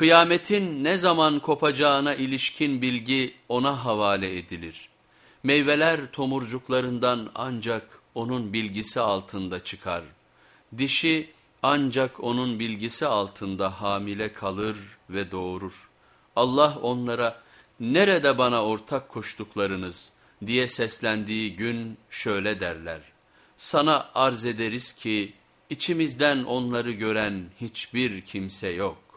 Kıyametin ne zaman kopacağına ilişkin bilgi ona havale edilir. Meyveler tomurcuklarından ancak onun bilgisi altında çıkar. Dişi ancak onun bilgisi altında hamile kalır ve doğurur. Allah onlara nerede bana ortak koştuklarınız diye seslendiği gün şöyle derler. Sana arz ederiz ki içimizden onları gören hiçbir kimse yok.